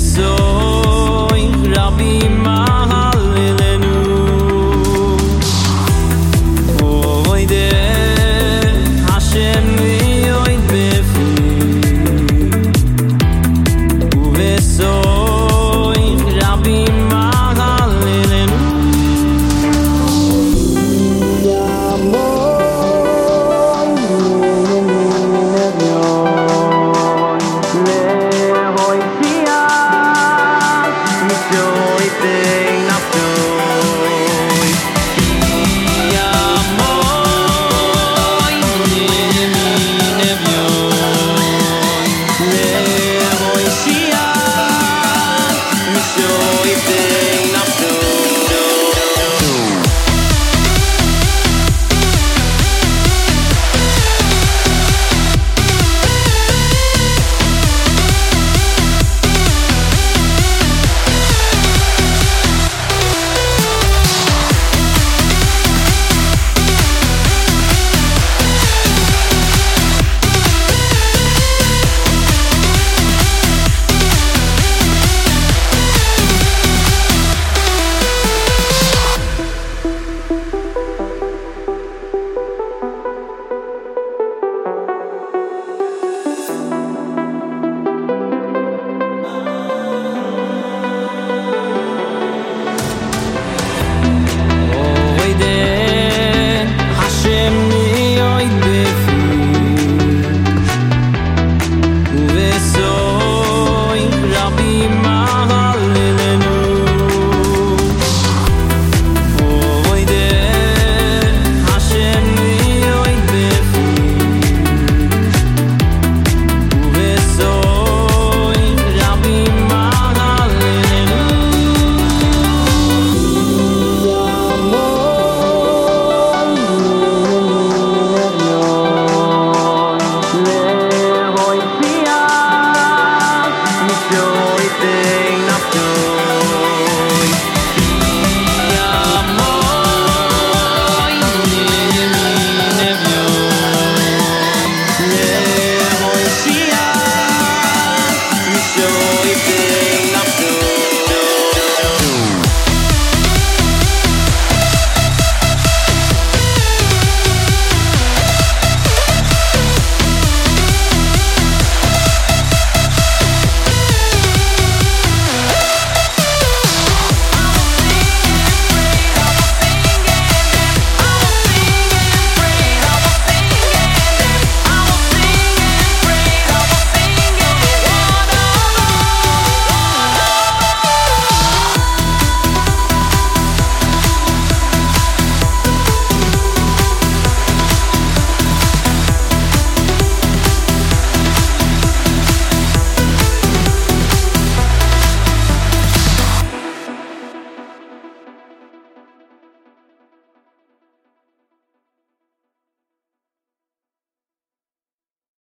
so in rabim do if they